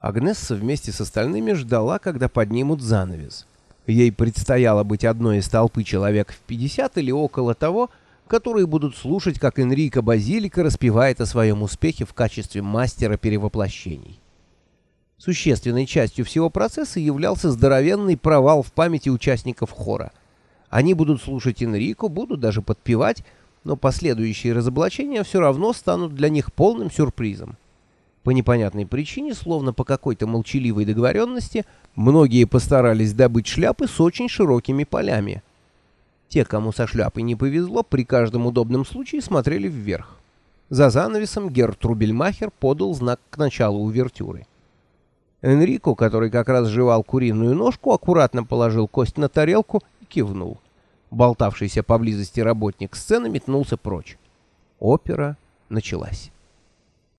Агнесса вместе с остальными ждала, когда поднимут занавес. Ей предстояло быть одной из толпы человек в 50 или около того, которые будут слушать, как Энрико Базилика распевает о своем успехе в качестве мастера перевоплощений. Существенной частью всего процесса являлся здоровенный провал в памяти участников хора. Они будут слушать Энрико, будут даже подпевать, но последующие разоблачения все равно станут для них полным сюрпризом. По непонятной причине, словно по какой-то молчаливой договоренности, многие постарались добыть шляпы с очень широкими полями. Те, кому со шляпой не повезло, при каждом удобном случае смотрели вверх. За занавесом Герр Трубельмахер подал знак к началу увертюры. Энрико, который как раз жевал куриную ножку, аккуратно положил кость на тарелку и кивнул. Болтавшийся поблизости работник сцены метнулся прочь. Опера началась.